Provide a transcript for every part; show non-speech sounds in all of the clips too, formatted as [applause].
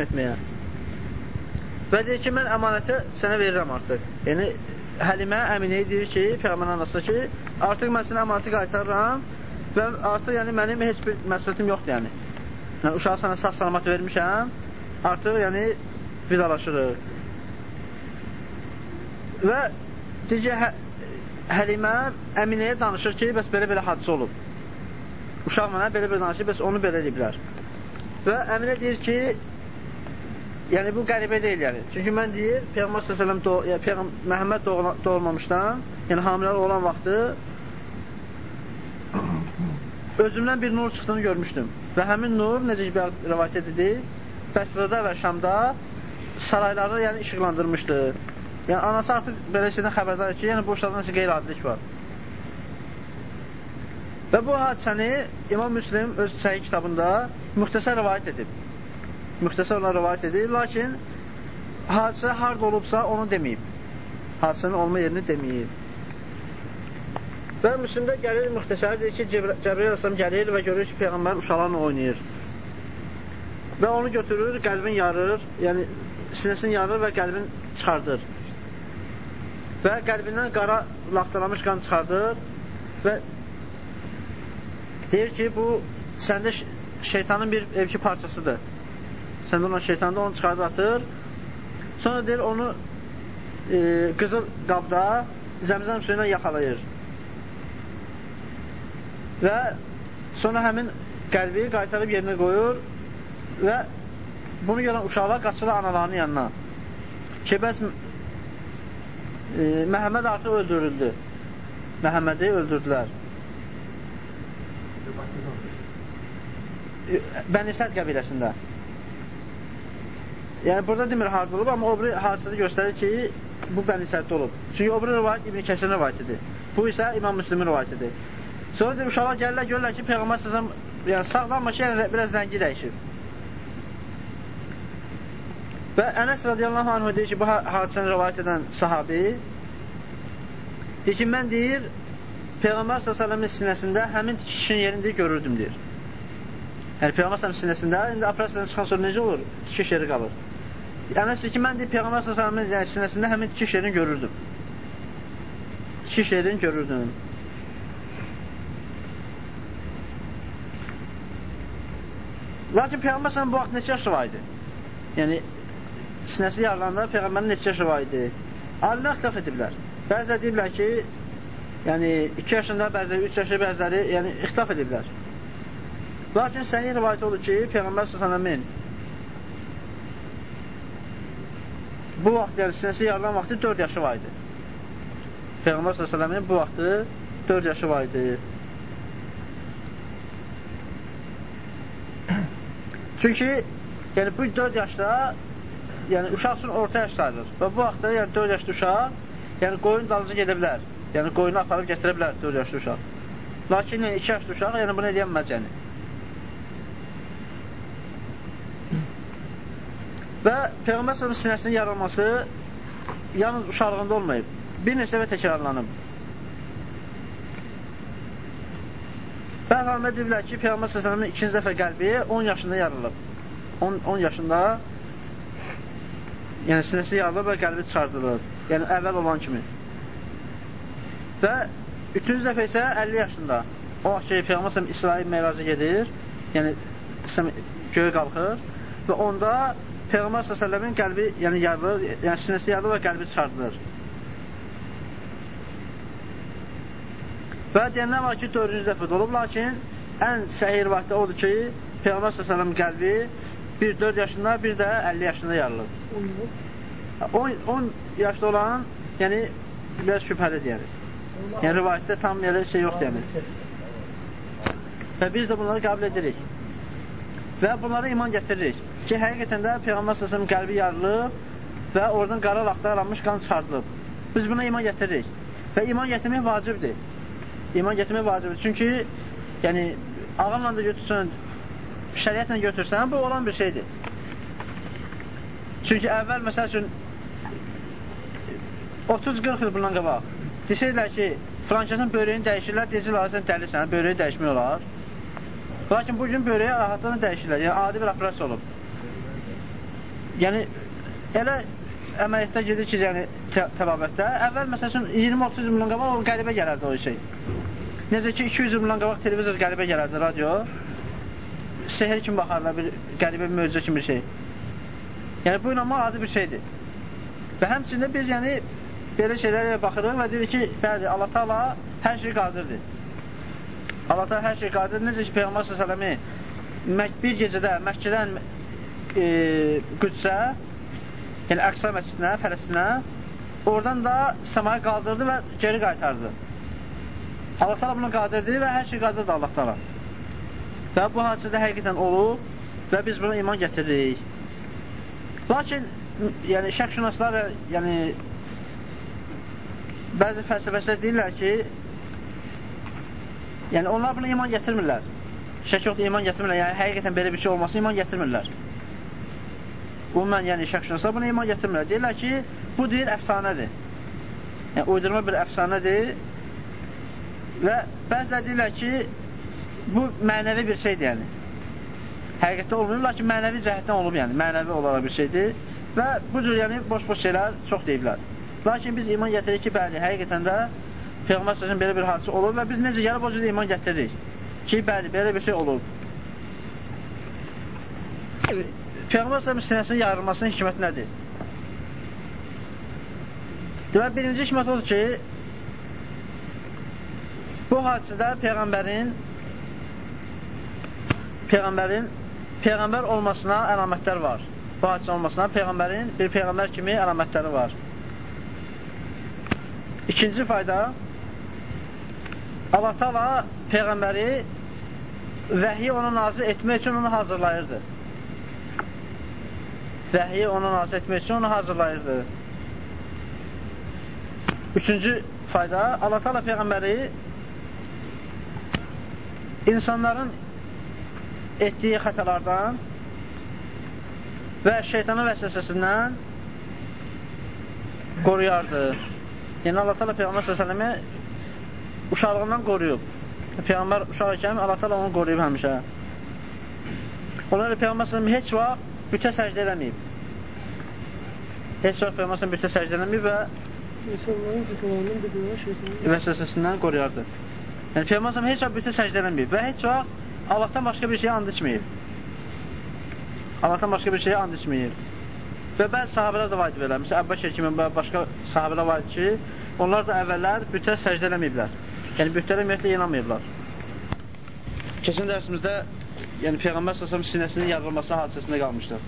etməyə. Və deyir ki, mən əmanəti sənə verirəm artıq. Yəni, Həlimə əminəyə deyir ki, Peyğəmbər anasına ki, artıq mən sənə əmanəti qaytarıram və artıq yəni, mənim heç bir məsuliyyətim yoxdur, yəni. yəni uşağı sənə sağ salamat vermişəm, artıq yəni vidalaşırıq. Və deyir ki, hə, Həlimə Əminəyə danışır ki, bəs belə-belə hadisə olub. Uşaq mənə belə-belə danışır, bəs onu belə ediblər. Və Əminə deyir ki, yəni bu qəribə deyil yəni. Çünki mən deyir, Peyğəmbər s.ə.v doğ yəni, Peyğəmbər Məhəmməd doğulmamışdan, yəni hamilələr olan vaxtı özümdən bir nur çıxdığını görmüşdüm. Və həmin nur, necə ki, rəvayət edilir, Bəsrədə və Şamda sarayları yəni, işıqlandırmışdı. Yəni, anası artıq belə şeydən xəbərdar ki, yəni bu uşaqda necə qeyri-adilik var. Və bu hadisəni İmam Müslim öz səhih kitabında müxtəsər rəvayət edib. Müxtəsər olan rəvayət edib, lakin hadisə harda olubsa onu deməyib. Hadisənin olma yerini deməyib. Və Müslimdə gəlir müxtəsər, deyir ki, Cəbrəl Əsəm gəlir və görür ki, Peyğəmbər uşaqlarla oynayır. Və onu götürür, qəlbin yarır, yəni sinəsini yarır və qəlbin çıxardır. Və qəlbindən qara laxtalamış qan çıxardır və Deyir ki, bu səndə şeytanın bir evki parçasıdır. Səndə olan şeytan da onu çıxardır atır. Sonra deyir, onu e, qızıl qabda zəmzəm suyu ilə yaxalayır. Və sonra həmin qəlbi qaytarıb yerinə qoyur və bunu görən uşaqlar qaçırlar analarının yanına. Ki, bəs e, Məhəmməd artıq öldürüldü. Məhəmmədi öldürdülər. Bənisət qəbiləsində. Yəni, burada demir harada olub, amma o biri hadisədə göstərir ki, bu Bənisətdə olub. Çünki o biri rivayət İbn Kəsirin rivayətidir. Bu isə İmam Müslimin rivayətidir. Sonra deyir, uşaqlar gəlirlər, görürlər ki, Peyğəmbər səsəm yəni, sağlam, amma ki, yəni, biraz zəngi dəyişib. Və Ənəs radiyallahu anh deyir ki, bu hadisəni rivayət edən sahabi deyir ki, mən deyir, Peyğəmbər s.ə.v-in sinəsində həmin kişinin yerində görürdüm, deyir. Yəni Peyğəmbər sallallahu sinəsində indi operasiyadan çıxan sonra necə olur? Tikiş yeri qalır. Yəni ki, mən deyim Peyğəmbər sallallahu yəni, sinəsində həmin tikiş yerini görürdüm. Tikiş yerini görürdüm. Lakin Peyğəmbər sallallahu bu vaxt neçə yaşı var idi? Yəni sinəsi yarılanda Peyğəmbərin neçə yaşı var idi? Alimlər ixtilaf ediblər. Bəziləri deyiblər ki, yəni 2 yaşında, bəziləri 3 yaşı, bəziləri yəni ixtilaf ediblər. Lakin səhih rivayət odur ki, Peyğəmbər s.ə.v-in bu vaxt, yəni sinəsi yarılan vaxtı 4 yaşı var idi. Peyğəmbər s.ə.v-in bu vaxtı 4 yaşı var idi. [clears throat] Çünki yəni bu 4 yaşda yəni uşaq üçün orta yaş sayılır. Və bu vaxtda yəni 4 yaşlı uşaq yəni qoyun dalınca gedə bilər. Yəni qoyunu aparıb gətirə bilər 4 yaşlı uşaq. Lakin yəni 2 yaşlı uşaq yəni bunu edəməz yəni. Və Peyğəmbər s.ə.v sinəsinin yarılması yalnız uşaqlığında olmayıb. Bir neçə dəfə təkrarlanıb. Bəzi alimlər deyirlər ki, Peyğəmbər s.ə.v-in ikinci dəfə qəlbi 10 yaşında yarılıb. 10, 10 yaşında yəni sinəsi yarılıb və qəlbi çıxardılıb. Yəni əvvəl olan kimi. Və üçüncü dəfə isə 50 yaşında. O vaxt ki, Peyğəmbər s.ə.v İsrail meyrazı gedir, yəni göyə qalxır və onda Peyğəmbər s.ə.v-in qəlbi yəni yarılır, yəni sinəsi yarılır və qəlbi çıxardılır. Və deyənlər var ki, dördüncü dəfə də olub, lakin ən səhir vaxtda odur ki, Peyğəmbər s.ə.v qəlbi bir 4 yaşında, bir də 50 yaşında yarılır. 10, 10 yaşda olan, yəni biraz şübhəlidir yəni. Yəni rivayətdə tam elə şey yoxdur yəni. Və biz də bunları qəbul edirik. Və bunlara iman gətiririk ki, həqiqətən də Peyğəmbər səsəmin qəlbi yarılıb və oradan qara laxta aranmış qan çıxardılıb. Biz buna iman gətiririk və iman gətirmək vacibdir. İman gətirmək vacibdir. Çünki yəni, ağınla da götürsən, şəriətlə götürsən, bu olan bir şeydir. Çünki əvvəl, məsəl üçün, 30-40 il bundan qabaq desəydilər ki, frankəsin böyrəyini dəyişirlər, deyəcəklər, sən dəlisən, böyrəyi dəyişmək olar. Lakin bugün böyrəyə rahatlıqla dəyişirlər, yəni adi bir operasiya olub. yəni elə əməliyyatda gedir ki, yəni təbabətdə, əvvəl məsələn 20-30 il bundan qabaq o qəribə gələrdi o şey. Necə ki 200 il bundan qabaq televizor qəribə gələrdi, radio. Sehir kimi baxarlar, bir qəribə bir möcüzə kimi bir şey. Yəni bu inanmaq adi bir şeydir. Və həmçində biz yəni belə şeylərə baxırıq və dedik ki, bəli, Allah Taala hər şey qadirdir. Allah Taala hər şey qadirdir. Necə ki Peyğəmbər sallallahu bir gecədə Məkkədən e, Qüdsə yəni Əqsa məscidinə, Fələstinə, oradan da səmaya qaldırdı və geri qaytardı. Allah təala buna qadirdir və hər şey qadirdir Allah təala. Və bu hadisədə həqiqətən olub və biz buna iman gətirdik. Lakin yəni şəkşünaslar yəni bəzi fəlsəfəçilər deyirlər ki, yəni onlar buna iman gətirmirlər. Şək yoxdur, iman gətirmirlər. Yəni həqiqətən belə bir şey olması iman gətirmirlər. Bununla yəni şəxşünaslar buna iman gətirmirlər. Deyirlər ki, bu deyir əfsanədir. Yəni, uydurma bir əfsanədir və bəzilər deyirlər ki, bu mənəvi bir şeydir, yəni. Həqiqətdə olmuyor, lakin mənəvi cəhətdən olub, yəni, mənəvi olaraq bir şeydir və bu cür, yəni, boş-boş şeylər çox deyiblər. Lakin biz iman gətiririk ki, bəli, həqiqətən də Peyğəmbər səsin belə bir hadisə olub və biz necə gəlib o cür iman gətiririk ki, bəli, belə bir şey olub. Peyğəmbər s.ə.v sinəsinin yarılmasının hikməti nədir? Demək, birinci hikmət odur ki, bu hadisədə Peyğəmbərin Peyğəmbərin Peyğəmbər olmasına əlamətlər var. Bu hadisə olmasına Peyğəmbərin bir Peyğəmbər kimi əlamətləri var. İkinci fayda Allah-u Teala Peyğəmbəri vəhiy ona nazir etmək üçün onu hazırlayırdı vəhiyi ona nazil etmək üçün onu hazırlayırdı. Üçüncü fayda, Allah Teala Peyğəmbəri insanların etdiyi xətalardan və şeytanın vəsvəsəsindən qoruyardı. Yəni Allah Teala Peyğəmbər s.ə.v uşaqlığından qoruyub. Peyğəmbər uşaq ikən Allah Teala onu qoruyub həmişə. Ona görə Peyğəmbər s.ə.v heç vaxt bütə səcdə eləməyib. Heç vaxt Peyğəmbər bütə səcdə eləməyib və insanların xətalarından bir şeytanın vəsvəsəsindən qoruyardı. Yəni Peyğəmbər heç vaxt bütə səcdə eləməyib və heç vaxt Allahdan başqa bir şeyə and içməyib. Allahdan başqa bir şeyə and içməyib. Və bəzi sahabələr də belə. Məsələn, Əbbəkir kimi başqa sahabələr var ki, onlar da əvvəllər bütə səcdə eləməyiblər. Yəni bütlərə ümumiyyətlə inanmayıblar. Keçən dərsimizdə yəni Peyğəmbər səsəm sinəsinin yarılması hadisəsində qalmışdır.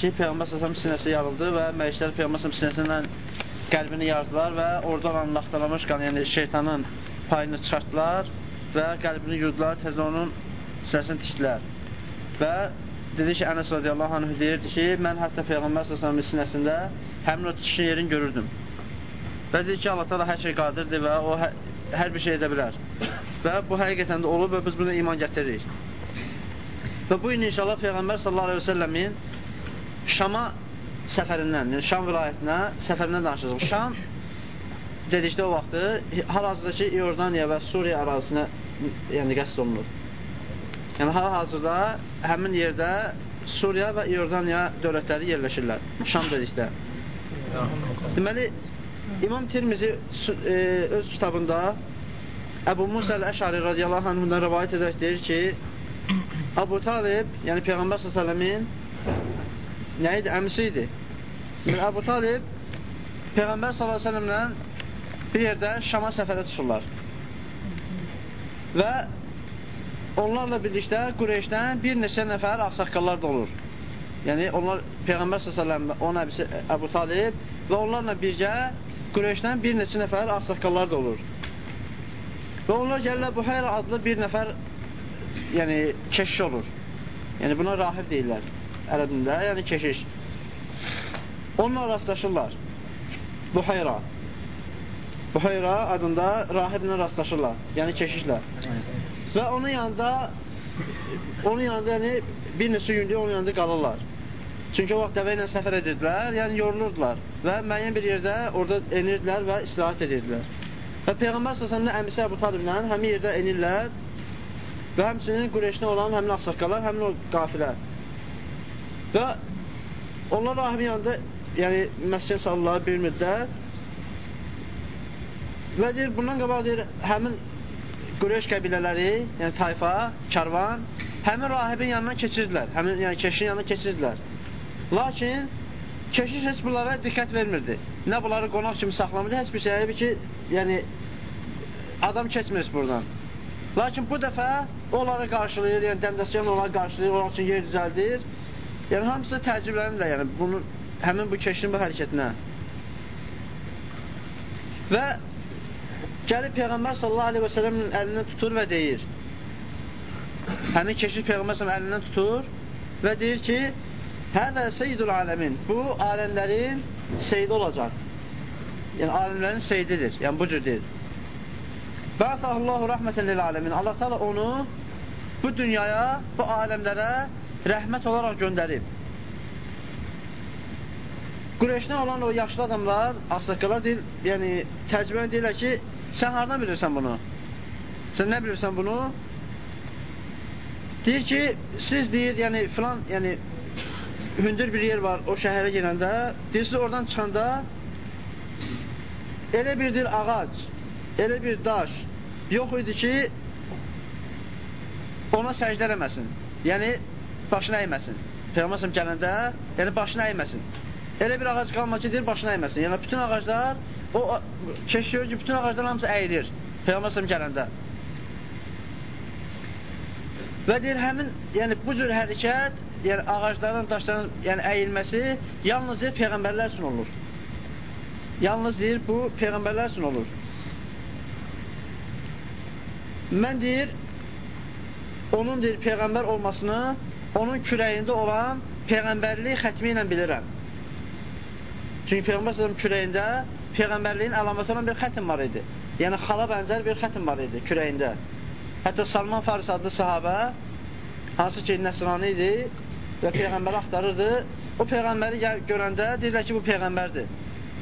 Ki, Peyğəmbər səsəm sinəsi yarıldı və mələklər Peyğəmbər səsəm sinəsindən qəlbini yardılar və orada olan laxtalamış qan, yəni şeytanın payını çıxartdılar və qəlbini yurdular, təzə onun sinəsini tikdilər. Və dedi ki, Ənəs radiyallahu anh deyirdi ki, mən hətta Peyğəmbər səsəmin sinəsində həmin o tikişin yerini görürdüm. Və dedi ki, Allah da hər şey qadirdir və o hər, hər bir şey edə bilər. Və bu həqiqətən də olub və biz buna iman gətiririk. Və bu gün inşallah Peyğəmbər sallallahu əleyhi və səlləmin Şama səfərindən, yəni Şam vilayətinə səfərindən danışacağıq. Şam dedikdə o vaxtı hal-hazırdakı İordaniya və Suriya ərazisinə yəni qəsd olunur. Yəni hal-hazırda həmin yerdə Suriya və İordaniya dövlətləri yerləşirlər. Şam dedikdə. Deməli, İmam Tirmizi e, öz kitabında Əbu Musa əl-Əşari radiyallahu anhundan rəvayət edərək deyir ki, Abu Talib, yəni Peyğəmbər s.ə.v-in nə idi? Əmisi idi. Yəni, Abu Talib Peyğəmbər s.ə.v-lə bir yerdə Şama səfərə çıxırlar. Və onlarla birlikdə Qureyşdən bir neçə nəfər ağsaqqallar da olur. Yəni, onlar Peyğəmbər s.ə.v, onun əbisi Əbu Talib və onlarla birgə Qureyşdən bir neçə nəfər ağsaqqallar da olur. Və onlar gəlirlər Buhayra adlı bir nəfər yəni keşiş olur. Yəni buna rahib deyirlər ərəbində, yəni keşiş. Onunla rastlaşırlar. Buhayra. Buhayra adında rahiblə rastlaşırlar, yəni keşişlə. Və onun yanında onun yanında yəni bir neçə gündür onun yanında qalırlar. Çünki o vaxt dəvə ilə səfər edirdilər, yəni yorulurdular və müəyyən bir yerdə orada enirdilər və istirahət edirdilər. Və Peyğəmbər səsəmdə əmisi Əbu Taliblə həmin yerdə enirlər və həmçinin Qureyşdə olan həmin axsaqqalar, həmin o qafilə. Və onlar rahibin yanında yəni məscid salırlar bir müddət. Və deyir, bundan qabaq deyir, həmin Qureyş qəbilələri, yəni tayfa, karvan, həmin rahibin yanından keçirdilər. Həmin yəni keşişin yanından keçirdilər. Lakin keşiş heç bunlara diqqət vermirdi. Nə bunları qonaq kimi saxlamırdı, heç bir şey ki, yəni adam keçmir buradan. Lakin bu dəfə onları qarşılayır, yəni dəmdəsgən onları qarşılayır, onlar üçün yer düzəldir. Yəni hamısı da təəccüblənirlər, yəni bunu həmin bu keşişin bu hərəkətinə. Və gəlib Peyğəmbər sallallahu aleyhi və sələmin əlindən tutur və deyir. Həmin keşif Peyğəmbər sallallahu əlindən tutur və deyir ki, Hədə seyyidul aləmin. Bu, aləmlərin seyidi olacaq. Yəni, aləmlərin seydidir. Yəni, bu cür deyir. Bəətəhullahu rəhmətən lil aləmin. Allah təala onu bu dünyaya, bu aləmlərə rəhmət olaraq göndərib. Qureyşdən olan o yaşlı adamlar, asıqqalar deyil, yəni təcrübəni deyirlər ki, sən hardan bilirsən bunu? Sən nə bilirsən bunu? Deyir ki, siz deyir, yəni filan, yəni hündür bir yer var o şəhərə girəndə, deyirsiniz oradan çıxanda elə bir ağac, elə bir daş yox idi ki, ona səcdə eləməsin. Yəni, başına əyməsin. Peyğəmbər gələndə, yəni başına əyməsin. Elə bir ağac qalma ki, deyir, başına əyməsin. Yəni, bütün ağaclar, o keşiyor ki, bütün ağaclar hamısı əyilir. Peyğəmbər gələndə. Və deyir, həmin, yəni bu cür hərəkət, yəni ağacların, daşların yəni, əyilməsi yalnız deyir, Peyğəmbərlər üçün olur. Yalnız deyir, bu Peyğəmbərlər üçün olur. Mən deyir, onun deyir, Peyğəmbər olmasını onun kürəyində olan Peyğəmbərlik xətmi ilə bilirəm. Çünki Peyğəmbər s.ə.v kürəyində Peyğəmbərliyin əlaməti olan bir xətim var idi. Yəni xala bənzər bir xətim var idi kürəyində. Hətta Salman Faris adlı sahabə, hansı ki, nəsrani idi və Peyğəmbəri axtarırdı, o Peyğəmbəri görəndə deyirlər ki, bu Peyğəmbərdir.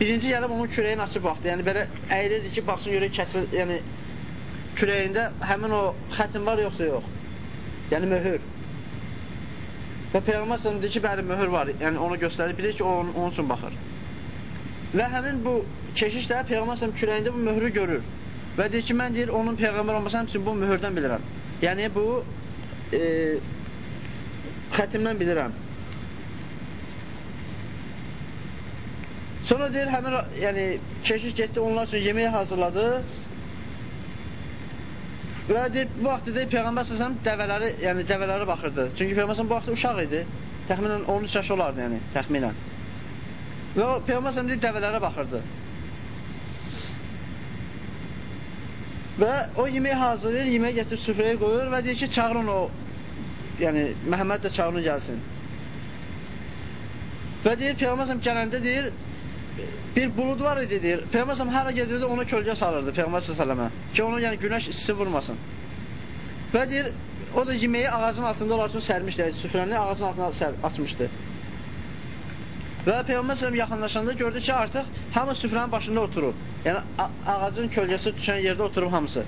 Birinci gəlib onun kürəyini açıb baxdı. Yəni belə əyilirdi ki, baxsın görək kətri, yəni kürəyində həmin o xətim var yoxsa yox. Yəni möhür. Və Peyğəmbər s.ə.v deyir ki, bəli, möhür var. Yəni onu göstərir, bilir ki, o onun, onun üçün baxır. Və həmin bu keşiş də Peyğəmbər kürəyində bu möhrü görür. Və deyir ki, mən deyir, onun Peyğəmbər olması üçün bu möhürdən bilirəm. Yəni, bu e, xətimdən bilirəm. Sonra deyir, həmin yəni, keşiş getdi, onlar üçün yemək hazırladı. Və deyir, bu vaxt deyir, Peyğəmbər səsəm dəvələri, yəni dəvələri baxırdı. Çünki Peyğəmbər bu vaxt uşaq idi. Təxminən 13 yaşı olardı, yəni, təxminən. Və Peyğəmbər s.ə.v dəvələrə baxırdı. Və o yemək hazırlayır, yemək gətirib süfrəyə qoyur və deyir ki, çağırın o, yəni Məhəmməd də çağırın gəlsin. Və deyir, Peyğəmbər gələndə deyir, bir bulud var idi deyir. Peyğəmbər hara gedirdi, onu kölgə salırdı Peyğəmbər s.ə.və ki, onu yəni günəş istisi vurmasın. Və deyir, o da yeməyi ağacın altında olar üçün sərmişdi, süfrəni ağacın altına açmışdı. Və Peyğəmbər sələm yaxınlaşanda gördü ki, artıq hamı süfrənin başında oturub. Yəni, ağacın kölgəsi düşən yerdə oturub hamısı.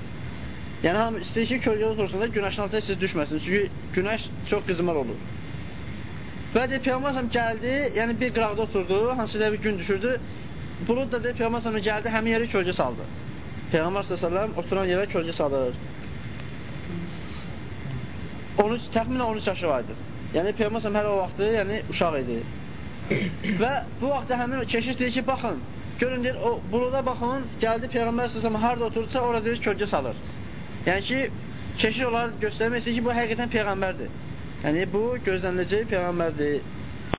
Yəni, hamı istəyir ki, kölgədə otursun da günəşin altına siz düşməsin. Çünki günəş çox qızmar olur. Və deyir, Peyğəmbər gəldi, yəni bir qıraqda oturdu, hansı da bir gün düşürdü. Bulud da deyir, Peyğəmbər gəldi, həmin yeri kölgə saldı. Peyğəmbər sələm oturan yerə kölgə salır. 13, təxminən 13 yaşı var idi. Yəni, Peyğəmbər hələ o vaxtı, yəni uşaq idi. [coughs] Və bu vaxtda həmin keşiş deyir ki, baxın, görün deyir, o buluda baxın, gəldi Peyğəmbər səsəm harada oturursa, orada deyir, kölgə salır. Yəni ki, keşiş olaraq göstərmək istəyir ki, bu həqiqətən Peyğəmbərdir. Yəni, bu gözləniləcək Peyğəmbərdir.